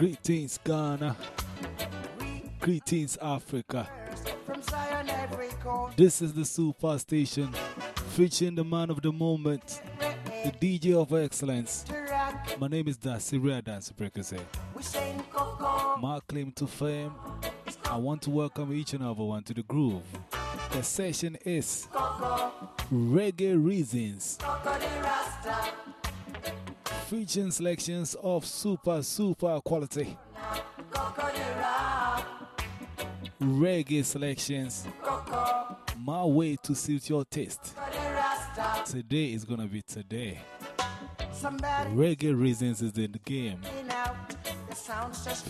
Greetings, Ghana. Greetings, Africa. This is the Super Station, featuring the man of the moment, the DJ of excellence. My name is Dasiria Dance Prekese. we. My claim to fame, I want to welcome each and every one to the groove. The session is Reggae Reasons. Featuring selections of super, super quality reggae selections. My way to suit your taste. Today is gonna be today. Reggae Reasons is in the game.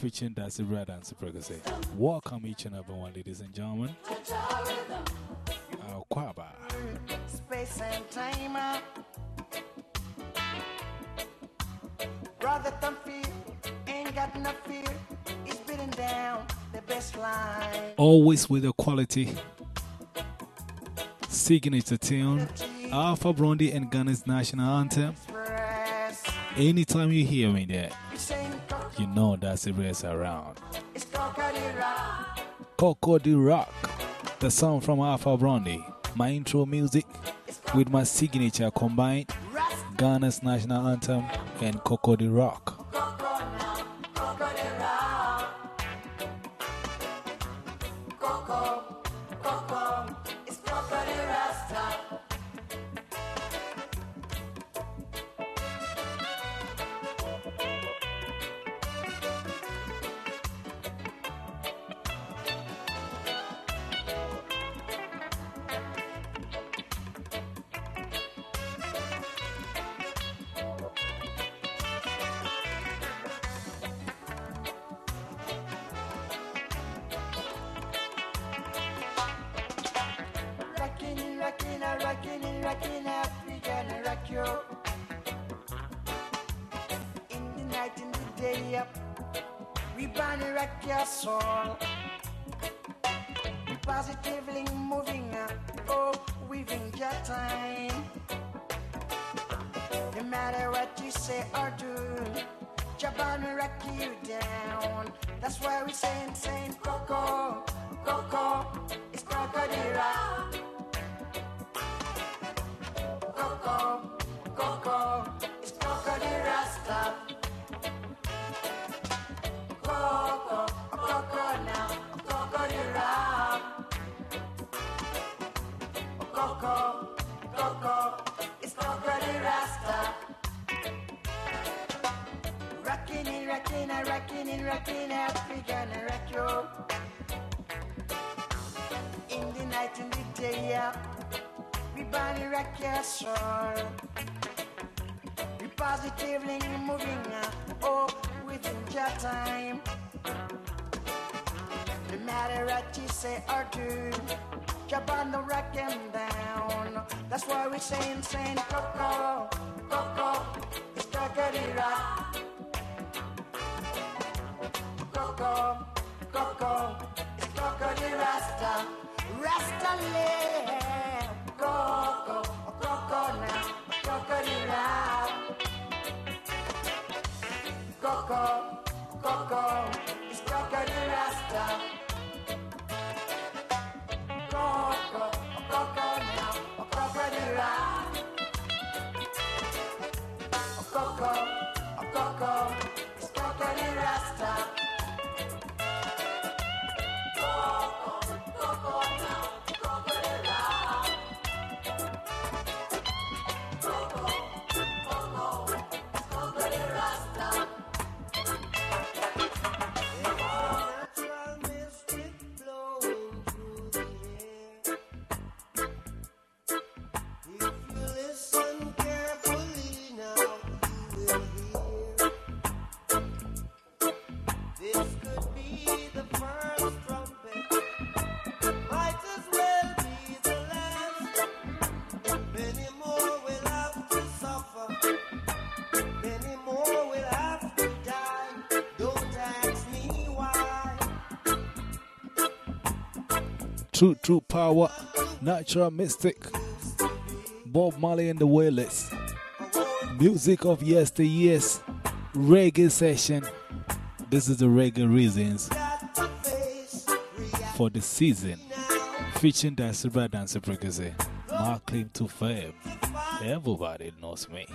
Featuring Darcy Red and Supergase. Welcome each and every one, ladies and gentlemen. Uh, Kwaba. space and time. Brother don't ain't got no fear. He's beating down the best line. Always with the quality. Signature tune. Alpha Blondy and Ghana's national anthem. Anytime you hear me there, you know Darcy Red's around. it's Coco the rock. The the song from Alpha Blondy. My intro music with my signature combined Ghana's national anthem and Coco the Rock. Rockin', rockin', we gonna rock you. In the night, in the day, up, we gonna rock your soul. We're positively moving up, oh, weaving your time. No matter what you say or do, will rock you down. That's why we saying, saying, Coco, Coco, it, rockin' it, rockin' it, we gonna rock you. In the night, in the day, yeah. We body rock your soul. We positively moving up, oh, within your time. No matter what you say or do, jump on the rock and down. That's why we saying, saying, Coco, Coco, it's Coco the rock. Coco, True, true power, natural mystic. Bob Marley and the Wailers. Music of yesteryears, reggae session. This is the reggae reasons for the season. Featuring Dance Brad Dance Frequency. My claim to fame. Everybody knows me.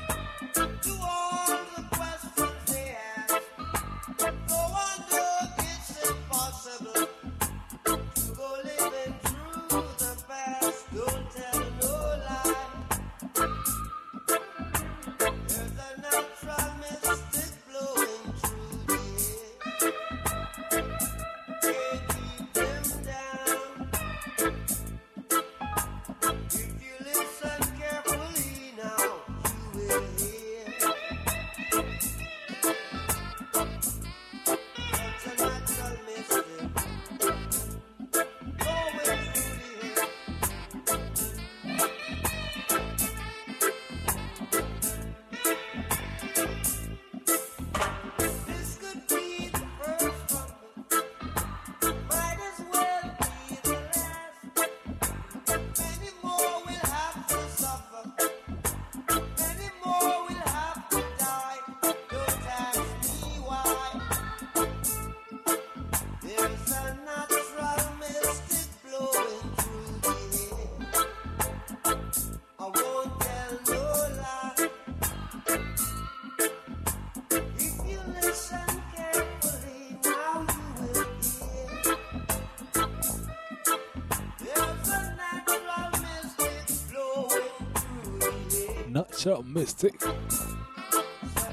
Sure mystic.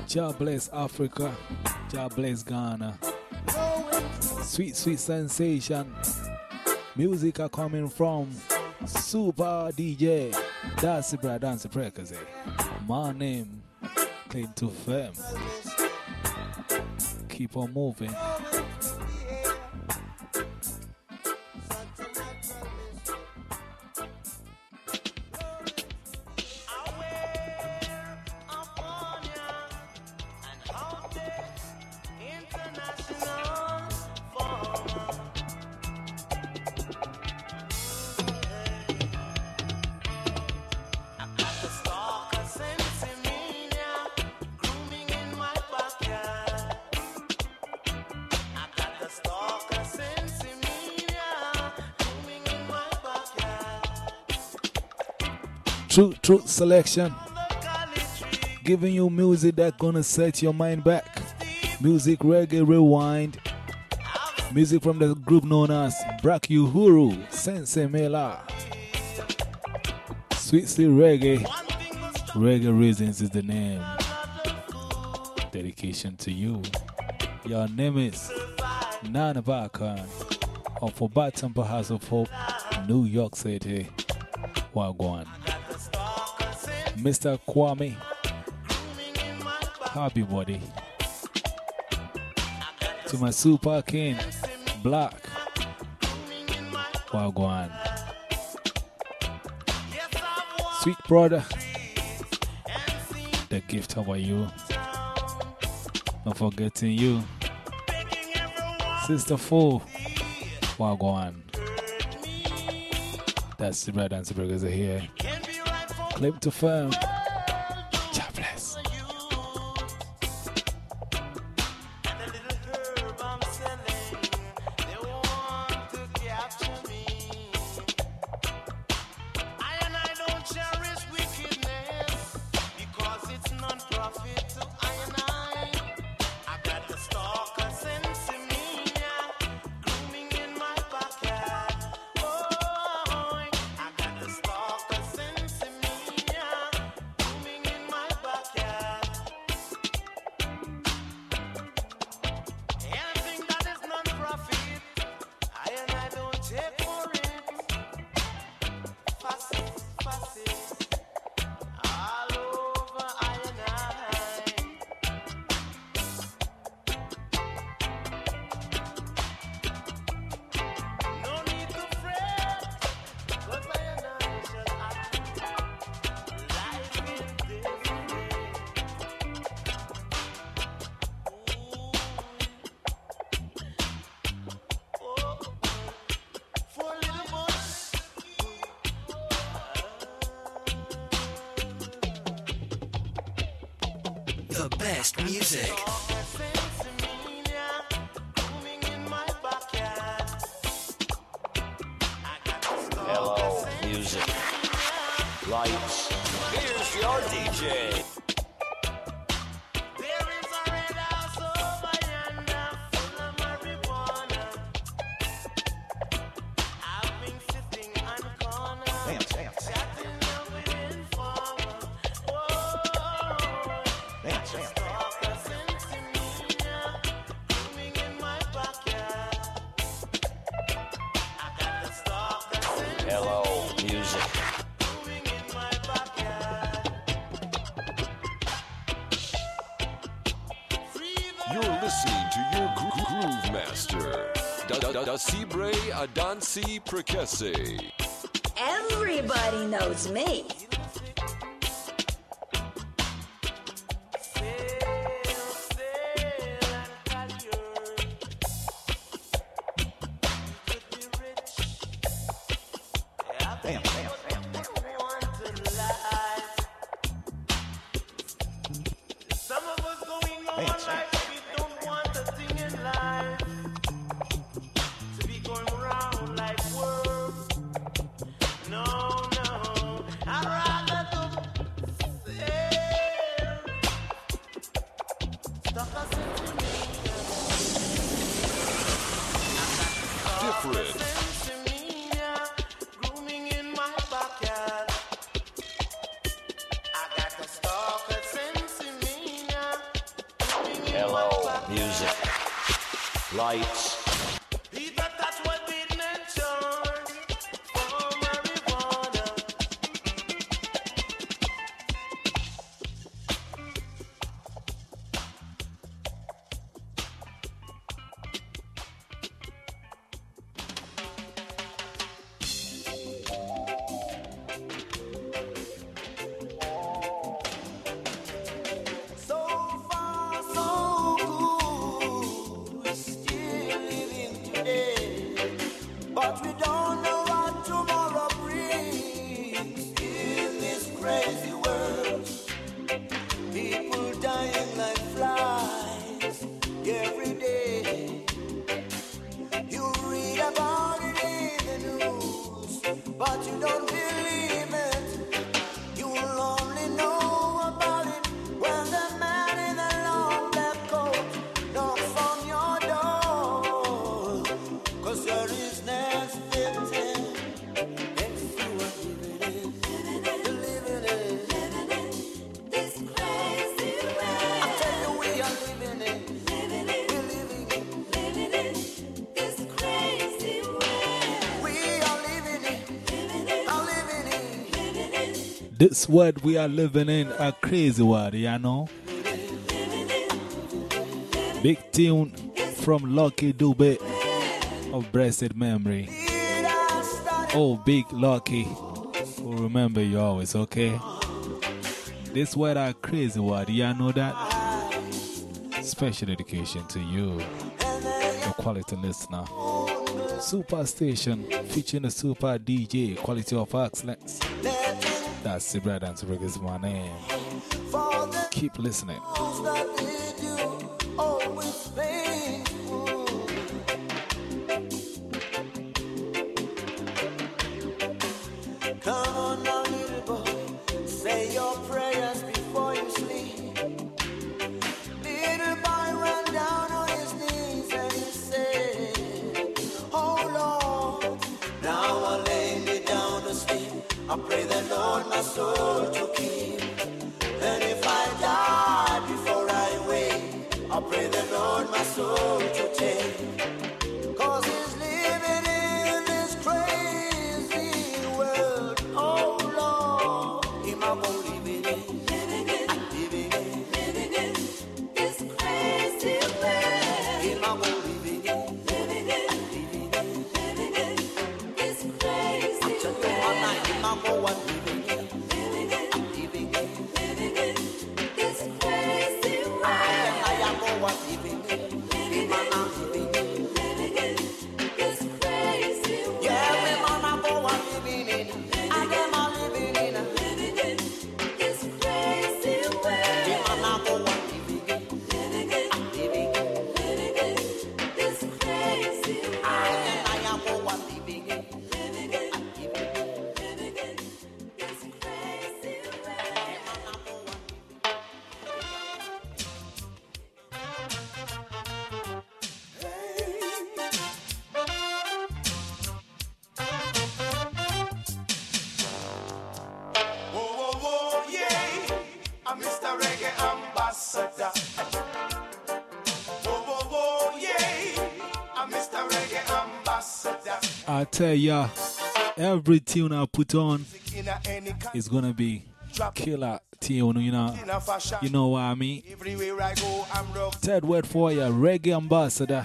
Jah bless Africa. Jah bless Ghana. Sweet, sweet sensation. Music are coming from Super DJ. That's brother dance frequency. My name, claim to fame. Keep on moving. True, true selection. Giving you music that gonna set your mind back. Music reggae rewind. Music from the group known as Black Uhuru, Sinsemilla. Sweet Sea Reggae. Reggae Reasons is the name. Dedication to you. Your name is Nana Bakan of Forgotten House of Hope, New York City. Wagwan. Mr. Kwame. Happy body. To my super king, Black. Wagwan. Sweet brother. The gift over you. Not forgetting you. Sister Fool. Wagwan. That's the the brothers are here. Claim to firm. best music. Hello, music. Lights. Here's your DJ. You're listening to your gro- groove master, Da Da Da, da Adansi Prekese. Everybody knows me. lights. you don't hear. this world we are living in, a crazy world, you know. Big tune from Lucky Dubé of Blessed Memory. Oh, big Lucky, we'll remember you always, okay? This world a crazy world, you know that? Special education to you, a quality listener. Superstation featuring the super DJ, quality of excellence. That's the bread and Super is my name. Keep listening. Come. one. I tell ya, every tune I put on is gonna be killer tune, you know. You know what I mean? Third World for ya, reggae ambassador.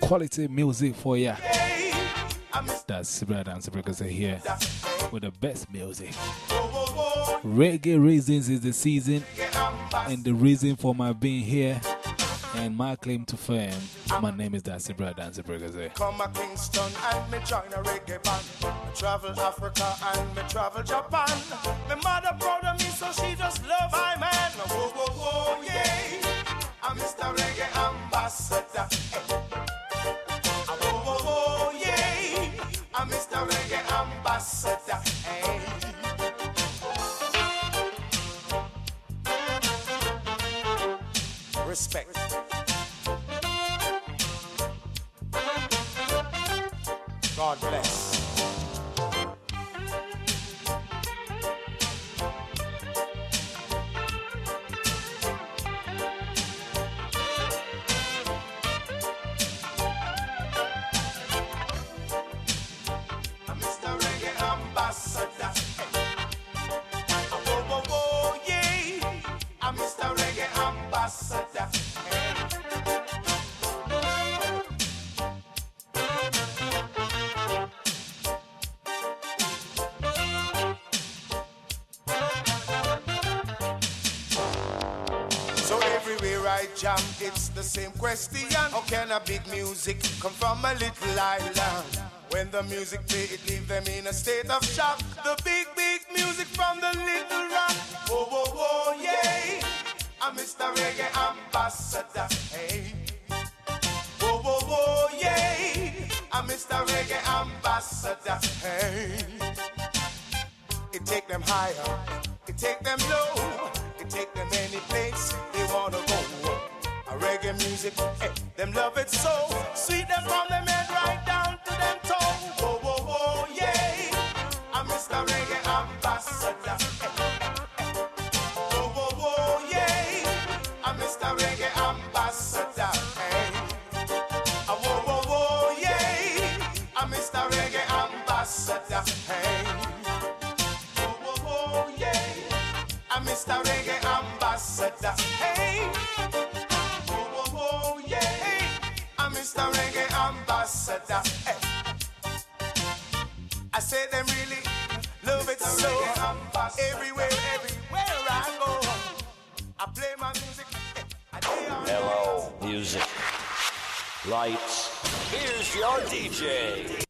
Quality music for ya. That's Brad and Breakers here with the best music. Reggae Reasons is the season and the reason for my being here and my claim to fame. My name is Darcy Brad Dance Breakers. Come a Kingston and me join a reggae band. Me travel Africa and me travel Japan. My mother proud of me, so she just love my man. Whoa, whoa, whoa, yeah. I'm Mr. Reggae Ambassador. Whoa, whoa, whoa, yeah. I'm Mr. Reggae Ambassador. Respect. I jam, it's the same question. How can a big music come from a little island? When the music play, it leave them in a state of shock. The big, big music from the little rock. Whoa, whoa, whoa, yeah. I'm Mr. Reggae Ambassador. Hey. Whoa, whoa, whoa, yeah. I'm Mr. Reggae Ambassador. Hey. It take them higher, it take them low, take them any place they wanna go. A reggae music, eh, them love it so sweet them from them head right down to them toe. Whoa, whoa, whoa, yeah, I'm Mr. Reggae Mr. Reggae Ambassador. Hey. Whoa, whoa, whoa, yeah. I'm Mr. Reggae Ambassador. Hey. I say them really love it so. Everywhere, everywhere I go, I play my music. I day Hello, music. Lights. Here's your DJ.